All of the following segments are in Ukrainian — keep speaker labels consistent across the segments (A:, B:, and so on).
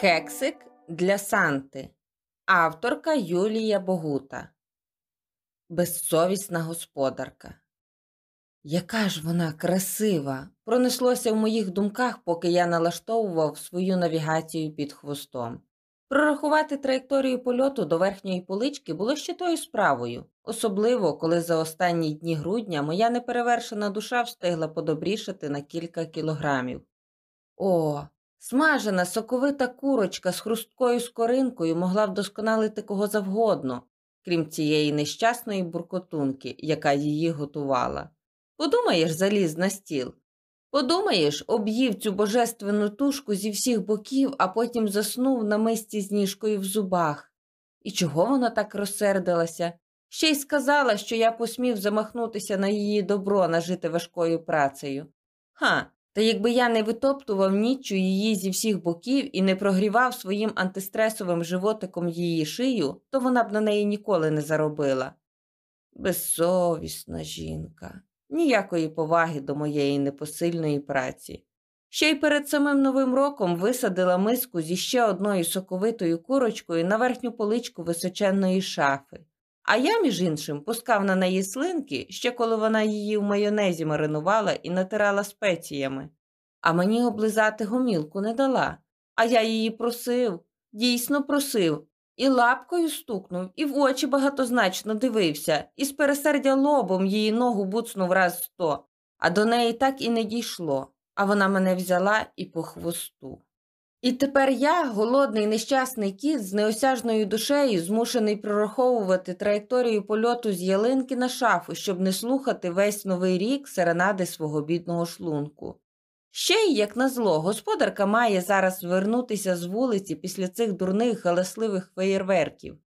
A: Кексик для Санти. Авторка Юлія Богута. Безсовісна господарка. Яка ж вона красива! Пронеслося в моїх думках, поки я налаштовував свою навігацію під хвостом. Прорахувати траєкторію польоту до верхньої полички було ще тою справою, особливо коли за останні дні грудня моя неперевершена душа встигла подобрішати на кілька кілограмів. О, Смажена соковита курочка з хрусткою скоринкою могла вдосконалити кого завгодно, крім цієї нещасної буркотунки, яка її готувала. Подумаєш, заліз на стіл. Подумаєш, об'їв цю божественну тушку зі всіх боків, а потім заснув на мисці з ніжкою в зубах. І чого вона так розсердилася? Ще й сказала, що я посмів замахнутися на її добро нажити важкою працею. Ха, та якби я не витоптував ніччю її зі всіх боків і не прогрівав своїм антистресовим животиком її шию, то вона б на неї ніколи не заробила. Безсовісна жінка, ніякої поваги до моєї непосильної праці. Ще й перед самим новим роком висадила миску зі ще одною соковитою курочкою на верхню поличку височенної шафи. А я, між іншим, пускав на неї слинки, ще коли вона її в майонезі маринувала і натирала спеціями, а мені облизати гомілку не дала. А я її просив, дійсно просив, і лапкою стукнув, і в очі багатозначно дивився, і з пересердя лобом її ногу буцнув раз сто, а до неї так і не дійшло, а вона мене взяла і по хвосту. І тепер я, голодний нещасний кіт з неосяжною душею, змушений прораховувати траєкторію польоту з ялинки на шафу, щоб не слухати весь новий рік серенади свого бідного шлунку. Ще й, як назло, господарка має зараз звернутися з вулиці після цих дурних галасливих феєрверків.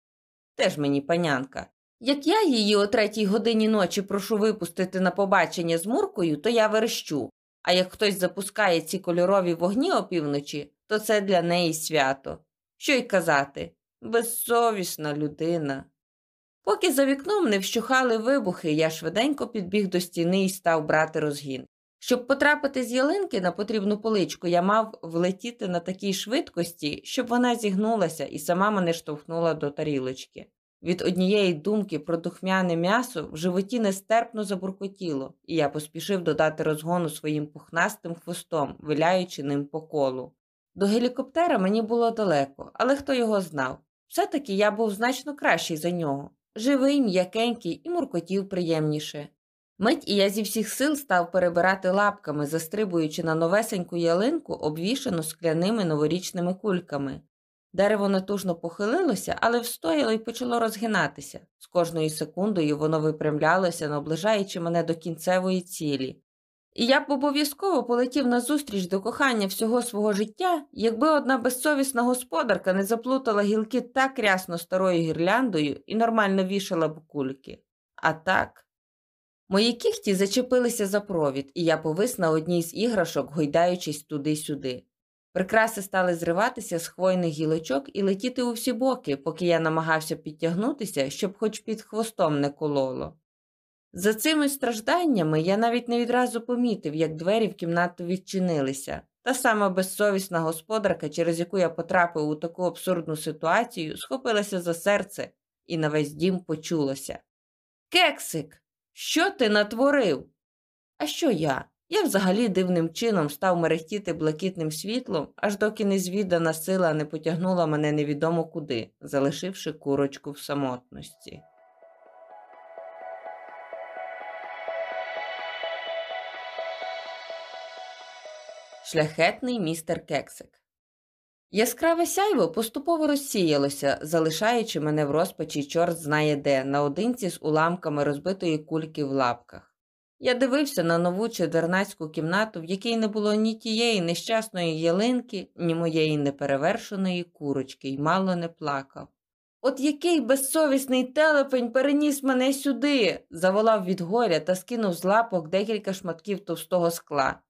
A: Теж мені панянка. Як я її о третій годині ночі прошу випустити на побачення з муркою, то я верещу, а як хтось запускає ці кольорові вогні опівночі, то це для неї свято. Що й казати, безсовісна людина. Поки за вікном не вщухали вибухи, я швиденько підбіг до стіни і став брати розгін. Щоб потрапити з ялинки на потрібну поличку, я мав влетіти на такій швидкості, щоб вона зігнулася і сама мене штовхнула до тарілочки. Від однієї думки про духмяне м'ясо в животі нестерпно забуркотіло, і я поспішив додати розгону своїм пухнастим хвостом, виляючи ним по колу. До гелікоптера мені було далеко, але хто його знав. Все-таки я був значно кращий за нього. Живий, м'якенький і муркотів приємніше. Мить і я зі всіх сил став перебирати лапками, застрибуючи на новесеньку ялинку, обвішану скляними новорічними кульками. Дерево натужно похилилося, але встояло і почало розгинатися. З кожною секундою воно випрямлялося, наближаючи мене до кінцевої цілі. Я б обов'язково полетів назустріч до кохання всього свого життя, якби одна безсовісна господарка не заплутала гілки так рясно старою гірляндою і нормально вішала б кульки. А так. Мої кіхті зачепилися за провід, і я повис на одній з іграшок, гойдаючись туди-сюди. Прикраси стали зриватися з хвойних гілочок і летіти у всі боки, поки я намагався підтягнутися, щоб хоч під хвостом не кололо. За цими стражданнями я навіть не відразу помітив, як двері в кімнату відчинилися. Та сама безсовісна господарка, через яку я потрапив у таку абсурдну ситуацію, схопилася за серце і на весь дім почулося. Кексик! Що ти натворив? А що я? Я взагалі дивним чином став мерехтіти блакитним світлом, аж доки незвідана сила не потягнула мене невідомо куди, залишивши курочку в самотності. Шляхетний містер Кексик Яскраве сяйво поступово розсіялося, залишаючи мене в розпачі чорт знає де, наодинці з уламками розбитої кульки в лапках. Я дивився на нову чедернацьку кімнату, в якій не було ні тієї нещасної ялинки, ні моєї неперевершеної курочки, й мало не плакав. От який безсовісний телепень переніс мене сюди, заволав від горя та скинув з лапок декілька шматків товстого скла.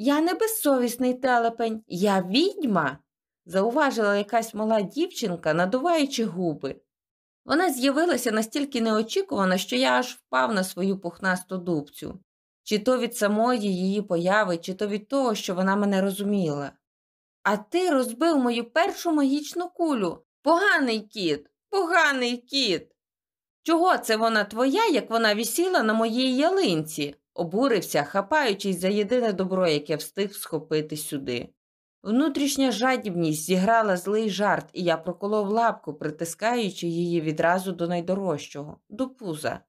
A: Я не безсовісний телепень, я відьма зауважила якась мала дівчинка, надуваючи губи. Вона з'явилася настільки неочікувано, що я аж впав на свою пухнасту дубцю, чи то від самої її появи, чи то від того, що вона мене розуміла. А ти розбив мою першу магічну кулю. Поганий кіт, поганий кіт. Чого це вона твоя, як вона вісіла на моїй ялинці? Обурився, хапаючись за єдине добро, яке встиг схопити сюди. Внутрішня жадібність зіграла злий жарт, і я проколов лапку, притискаючи її відразу до найдорожчого, до пуза.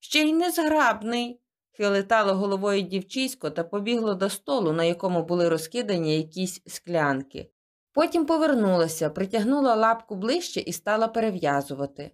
A: Ще й незграбний. хилитало головою дівчисько та побігло до столу, на якому були розкидані якісь склянки. Потім повернулася, притягнула лапку ближче і стала перев'язувати.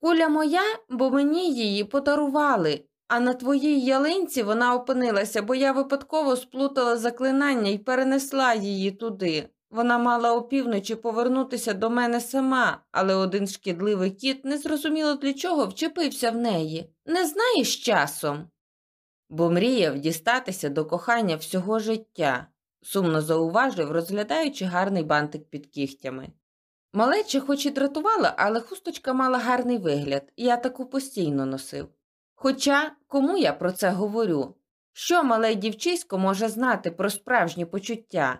A: Куля моя, бо мені її подарували, а на твоїй ялинці вона опинилася, бо я випадково сплутала заклинання і перенесла її туди. Вона мала опівночі повернутися до мене сама, але один шкідливий кіт незрозуміло для чого вчепився в неї. Не знаєш часом? Бо мріяв дістатися до кохання всього життя, сумно зауважив, розглядаючи гарний бантик під кігтями. Малеча хоч і дратувала, але хусточка мала гарний вигляд, я таку постійно носив. Хоча кому я про це говорю? Що мале дівчисько може знати про справжні почуття?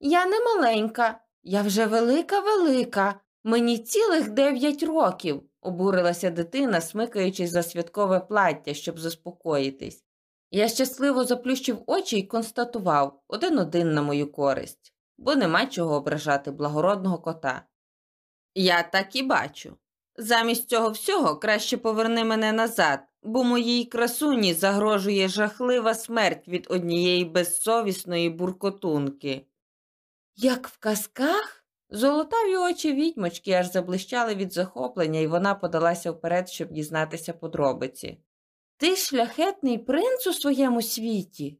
A: Я не маленька, я вже велика велика, мені цілих дев'ять років, обурилася дитина, смикаючись за святкове плаття, щоб заспокоїтись. Я щасливо заплющив очі і констатував один один на мою користь, бо нема чого ображати благородного кота. Я так і бачу. Замість цього всього краще поверни мене назад, бо моїй красуні загрожує жахлива смерть від однієї безсовісної буркотунки. Як в казках? Золотаві очі відьмочки аж заблищали від захоплення, і вона подалася вперед, щоб дізнатися подробиці. Ти шляхетний принц у своєму світі?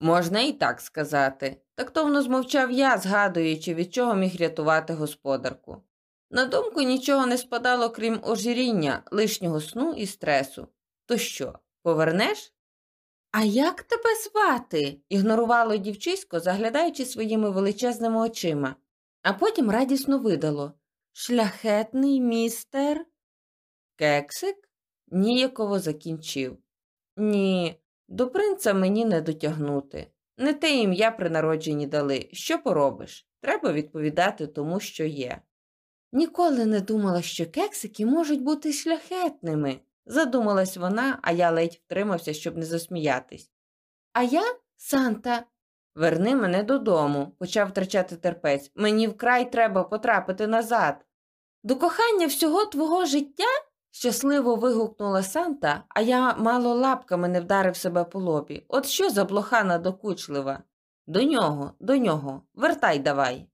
A: Можна і так сказати. Тактовно змовчав я, згадуючи, від чого міг рятувати господарку. На думку нічого не спадало, крім ожиріння, лишнього сну і стресу. То що, повернеш? А як тебе звати? ігнорувало дівчисько, заглядаючи своїми величезними очима, а потім радісно видало Шляхетний містер. Кексик ніяково закінчив. Ні, до принца мені не дотягнути. Не те ім'я при народженні дали. Що поробиш? Треба відповідати тому, що є. Ніколи не думала, що кексики можуть бути шляхетними, задумалась вона, а я ледь втримався, щоб не засміятись. А я, Санта, верни мене додому, почав втрачати терпець. Мені вкрай треба потрапити назад. До кохання всього твого життя? щасливо вигукнула Санта, а я мало лапками не вдарив себе по лобі. От що за блоха надокучлива? До нього, до нього, вертай давай.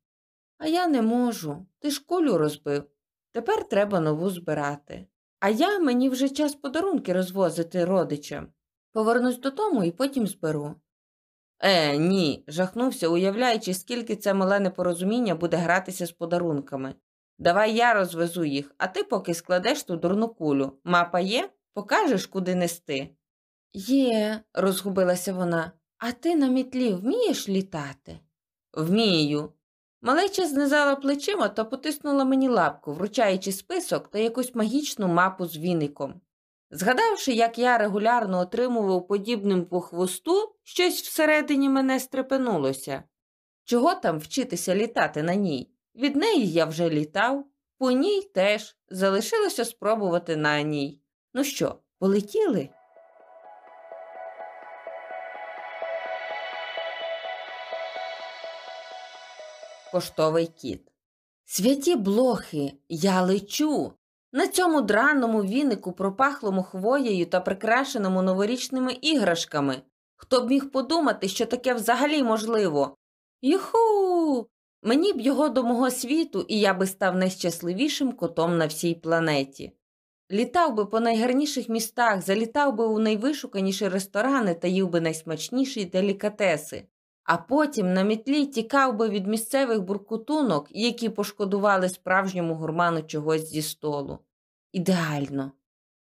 A: А я не можу. Ти ж кулю розбив. Тепер треба нову збирати. А я мені вже час подарунки розвозити родичам. Повернусь додому і потім зберу. Е, ні, жахнувся, уявляючи, скільки це мале непорозуміння буде гратися з подарунками. Давай я розвезу їх, а ти поки складеш ту дурну кулю. Мапа є? Покажеш, куди нести? Є, розгубилася вона, а ти на мітлі вмієш літати? Вмію. Малеча знизала плечима та потиснула мені лапку, вручаючи список та якусь магічну мапу з віником. Згадавши, як я регулярно отримував подібним по хвосту, щось всередині мене стрепенулося. Чого там вчитися літати на ній? Від неї я вже літав, по ній теж залишилося спробувати на ній. Ну що, полетіли? Поштовий кіт. Святі блохи, я лечу. На цьому драному вінику, пропахлому хвоєю та прикрашеному новорічними іграшками. Хто б міг подумати, що таке взагалі можливо? Юху! Мені б його до мого світу, і я би став найщасливішим котом на всій планеті. Літав би по найгарніших містах, залітав би у найвишуканіші ресторани та їв би найсмачніші делікатеси, а потім на мітлі тікав би від місцевих буркутунок, які пошкодували справжньому гурману чогось зі столу. Ідеально.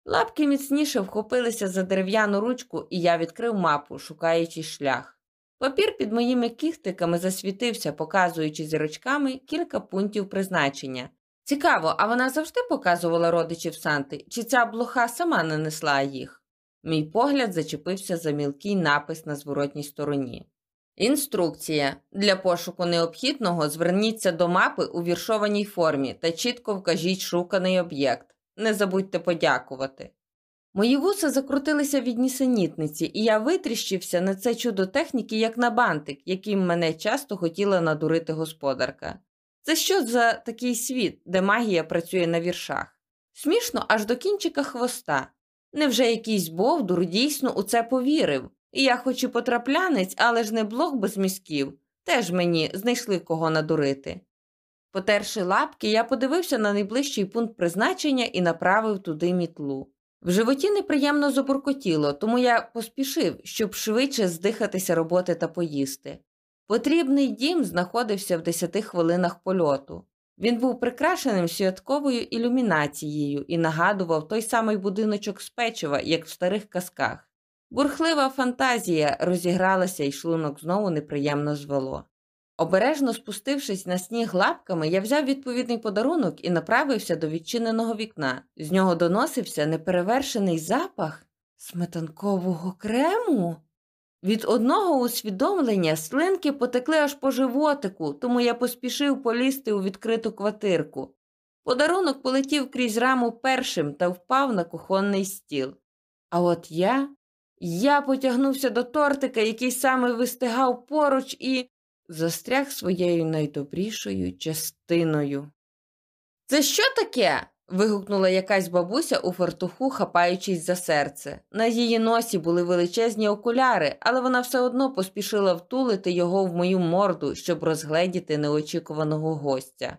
A: Лапки міцніше вхопилися за дерев'яну ручку, і я відкрив мапу, шукаючи шлях. Папір під моїми кіхтиками засвітився, показуючи зірочками кілька пунктів призначення. Цікаво, а вона завжди показувала родичів Санти, чи ця блоха сама нанесла їх? Мій погляд зачепився за мілкий напис на зворотній стороні. Інструкція. Для пошуку необхідного зверніться до мапи у віршованій формі та чітко вкажіть шуканий об'єкт. Не забудьте подякувати. Мої вуса закрутилися від нісенітниці, і я витріщився на це чудо техніки, як на бантик, яким мене часто хотіла надурити господарка. Це що за такий світ, де магія працює на віршах? Смішно аж до кінчика хвоста. Невже якийсь бовдур дійсно у це повірив? Я хоч і потраплянець, але ж не блок без мізків, теж мені знайшли кого надурити. Потерши лапки, я подивився на найближчий пункт призначення і направив туди мітлу. В животі неприємно забуркотіло, тому я поспішив, щоб швидше здихатися роботи та поїсти. Потрібний дім знаходився в десяти хвилинах польоту. Він був прикрашеним святковою ілюмінацією і нагадував той самий будиночок з печива, як в старих казках. Бурхлива фантазія розігралася і шлунок знову неприємно звело. Обережно спустившись на сніг лапками, я взяв відповідний подарунок і направився до відчиненого вікна. З нього доносився неперевершений запах сметанкового крему. Від одного усвідомлення слинки потекли аж по животику, тому я поспішив полізти у відкриту квартирку. Подарунок полетів крізь раму першим та впав на кухонний стіл. А от я я потягнувся до тортика, який саме вистигав поруч, і застряг своєю найдобрішою частиною. Це що таке? вигукнула якась бабуся у фартуху, хапаючись за серце. На її носі були величезні окуляри, але вона все одно поспішила втулити його в мою морду, щоб розгледіти неочікуваного гостя.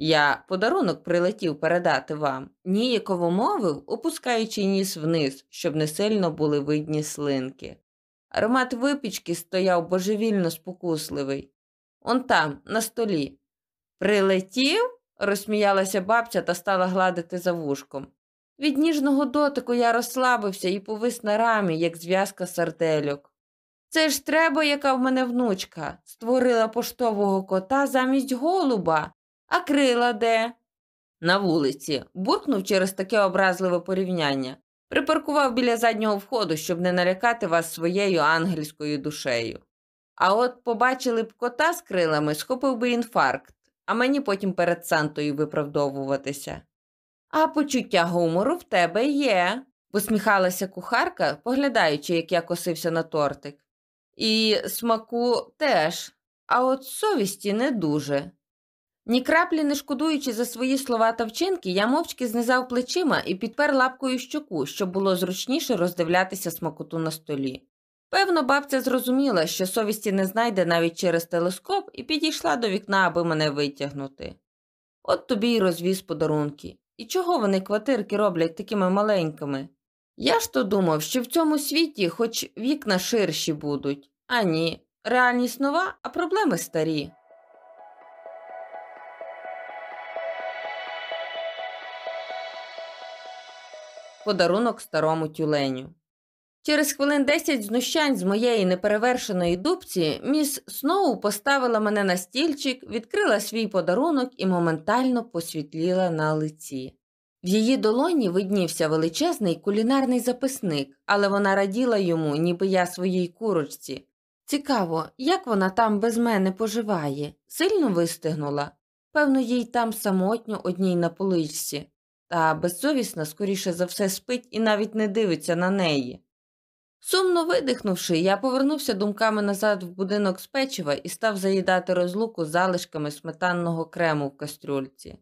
A: Я подарунок прилетів передати вам, ніяково мовив, опускаючи ніс вниз, щоб не сильно були видні слинки. Аромат випічки стояв божевільно спокусливий. Он там, на столі. Прилетів? розсміялася бабця та стала гладити за вушком. Від ніжного дотику я розслабився і повис на рамі, як зв'язка сардельок. Це ж треба, яка в мене внучка, створила поштового кота замість голуба, а крила де? На вулиці, буркнув через таке образливе порівняння. Припаркував біля заднього входу, щоб не налякати вас своєю ангельською душею. А от побачили б кота з крилами, схопив би інфаркт, а мені потім перед Сантою виправдовуватися. А почуття гумору в тебе є, посміхалася кухарка, поглядаючи, як я косився на тортик. І смаку теж, а от совісті не дуже. Ні краплі не шкодуючи за свої слова та вчинки, я мовчки знизав плечима і підпер лапкою щоку, щоб було зручніше роздивлятися смакоту на столі. Певно, бабця зрозуміла, що совісті не знайде навіть через телескоп, і підійшла до вікна, аби мене витягнути. От тобі й розвіз подарунки. І чого вони квартирки роблять такими маленькими? Я ж то думав, що в цьому світі хоч вікна ширші будуть, а ні, реальність нова, а проблеми старі. Подарунок старому тюленю. Через хвилин десять знущань з моєї неперевершеної дубці міс Сноу поставила мене на стільчик, відкрила свій подарунок і моментально посвітліла на лиці. В її долоні виднівся величезний кулінарний записник, але вона раділа йому, ніби я своїй курочці. Цікаво, як вона там без мене поживає, сильно вистигнула. Певно, їй там самотньо одній на поличці та безсовісна, скоріше за все, спить і навіть не дивиться на неї. Сумно видихнувши, я повернувся думками назад в будинок з печива і став заїдати розлуку залишками сметанного крему в кастрюльці.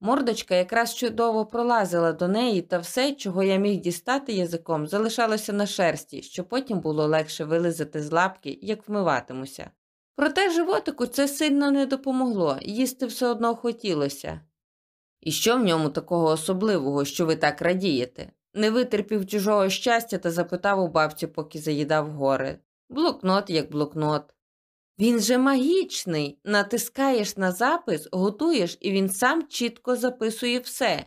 A: Мордочка якраз чудово пролазила до неї, та все, чого я міг дістати язиком, залишалося на шерсті, що потім було легше вилизати з лапки, як вмиватимуся. Проте животику це сильно не допомогло, їсти все одно хотілося. І що в ньому такого особливого, що ви так радієте? Не витерпів чужого щастя та запитав у бабці, поки заїдав гори. Блокнот як блокнот. Він же магічний. Натискаєш на запис, готуєш, і він сам чітко записує все.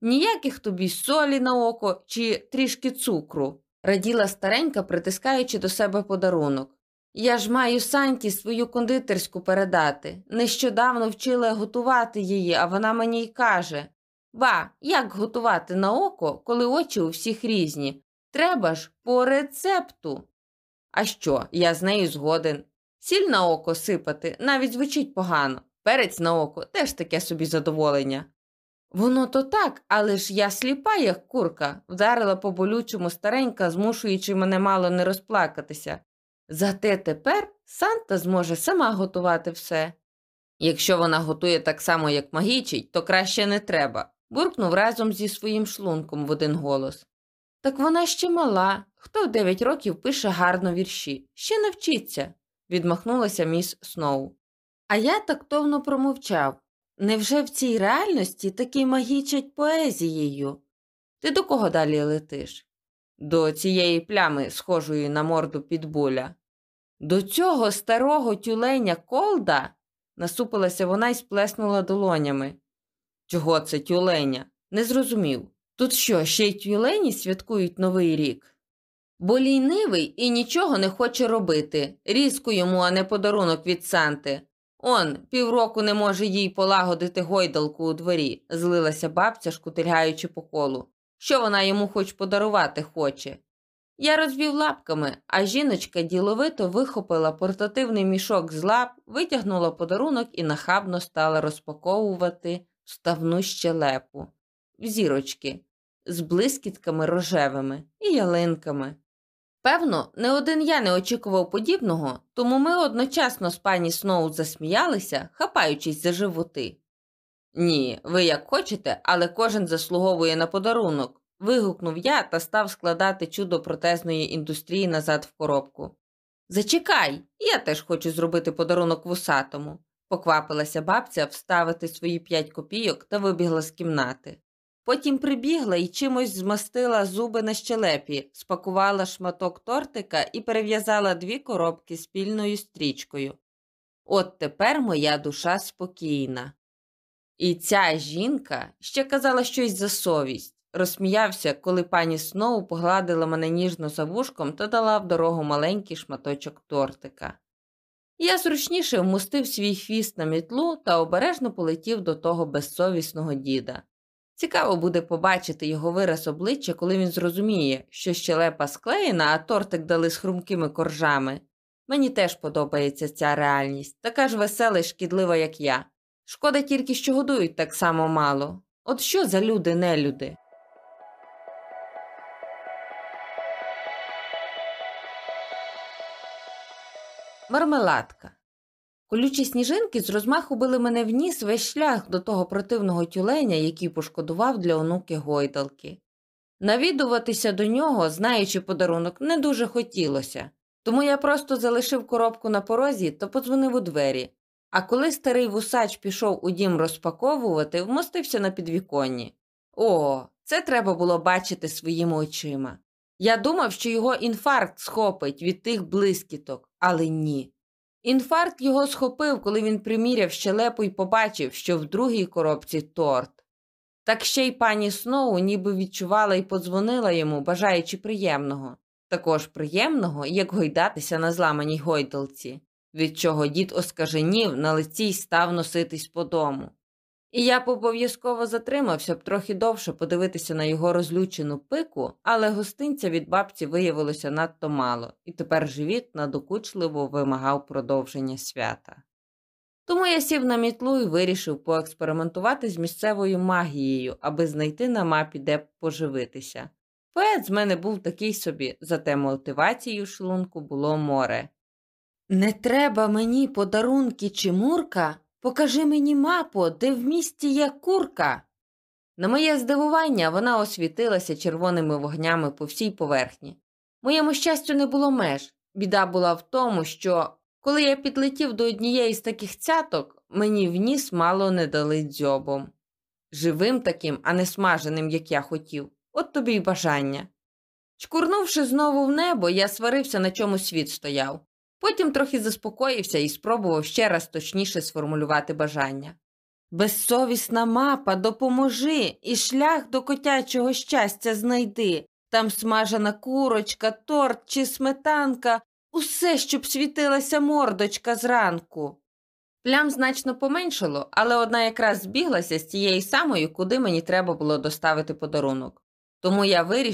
A: Ніяких тобі солі на око чи трішки цукру, раділа старенька, притискаючи до себе подарунок. Я ж маю Санті свою кондитерську передати. Нещодавно вчила готувати її, а вона мені й каже Ба, як готувати на око, коли очі у всіх різні? Треба ж по рецепту. А що, я з нею згоден. Сіль на око сипати навіть звучить погано, перець на око теж таке собі задоволення. Воно то так, але ж я сліпа, як курка, вдарила по болючому старенька, змушуючи мене мало не розплакатися. Зате тепер Санта зможе сама готувати все. Якщо вона готує так само, як магічить, то краще не треба, буркнув разом зі своїм шлунком в один голос. Так вона ще мала. Хто в дев'ять років пише гарно вірші? Ще навчиться, відмахнулася міс Сноу. А я тактовно промовчав. Невже в цій реальності таки магічать поезією? Ти до кого далі летиш? До цієї плями, схожої на морду підбуля. До цього старого тюленя колда? насупилася вона і сплеснула долонями. Чого це тюленя? Не зрозумів. Тут що, ще й тюлені святкують Новий рік? Бо лійнивий і нічого не хоче робити. Різку йому, а не подарунок від Санти. Он півроку не може їй полагодити гойдалку у дворі, злилася бабця, шкутильгаючи по колу. Що вона йому хоч подарувати хоче? Я розвів лапками, а жіночка діловито вихопила портативний мішок з лап, витягнула подарунок і нахабно стала розпаковувати вставну щелепу в зірочки з блискітками рожевими і ялинками. Певно, не один я не очікував подібного, тому ми одночасно з пані Сноу засміялися, хапаючись за животи. Ні, ви як хочете, але кожен заслуговує на подарунок. вигукнув я та став складати чудо протезної індустрії назад в коробку. Зачекай, я теж хочу зробити подарунок вусатому, поквапилася бабця вставити свої п'ять копійок та вибігла з кімнати. Потім прибігла і чимось змастила зуби на щелепі, спакувала шматок тортика і перев'язала дві коробки спільною стрічкою. От тепер моя душа спокійна. І ця жінка ще казала щось за совість, розсміявся, коли пані Сноу погладила мене ніжно за вушком та дала в дорогу маленький шматочок тортика. Я зручніше вмустив свій хвіст на мітлу та обережно полетів до того безсовісного діда. Цікаво буде побачити його вираз обличчя, коли він зрозуміє, що щелепа склеєна, а тортик дали з хрумкими коржами. Мені теж подобається ця реальність, така ж весела і шкідлива, як я. Шкода тільки, що годують так само мало. От що за люди нелюди? Мармеладка. Колючі сніжинки з розмаху били мене в ніс весь шлях до того противного тюленя, який пошкодував для онуки гойдалки. Навідуватися до нього, знаючи подарунок, не дуже хотілося, тому я просто залишив коробку на порозі та подзвонив у двері. А коли старий вусач пішов у дім розпаковувати, вмостився на підвіконні. О, це треба було бачити своїми очима. Я думав, що його інфаркт схопить від тих блискіток, але ні. Інфаркт його схопив, коли він приміряв щелепу і побачив, що в другій коробці торт. Так ще й пані Сноу ніби відчувала і подзвонила йому, бажаючи приємного, також приємного, як гойдатися на зламаній гойдалці, від чого дід оскаженів на лиці й став носитись по дому. І я б обов'язково затримався б трохи довше подивитися на його розлючену пику, але гостинця від бабці виявилося надто мало, і тепер живіт надокучливо вимагав продовження свята. Тому я сів на мітлу і вирішив поекспериментувати з місцевою магією, аби знайти на мапі, де поживитися. Поет з мене був такий собі, зате мотивацією шлунку було море. Не треба мені подарунки чи мурка, Покажи мені мапу, де в місті є курка. На моє здивування, вона освітилася червоними вогнями по всій поверхні. Моєму щастю, не було меж. Біда була в тому, що, коли я підлетів до однієї з таких цяток, мені в ніс мало не дали дзьобом. Живим таким, а не смаженим, як я хотів, от тобі й бажання. Чкурнувши знову в небо, я сварився, на чому світ стояв. Потім трохи заспокоївся і спробував ще раз точніше сформулювати бажання. Безсовісна мапа, допоможи і шлях до котячого щастя знайди. Там смажена курочка, торт чи сметанка, усе, щоб світилася мордочка зранку. Плям значно поменшало, але одна якраз збіглася з тією самою, куди мені треба було доставити подарунок. Тому я вирішив,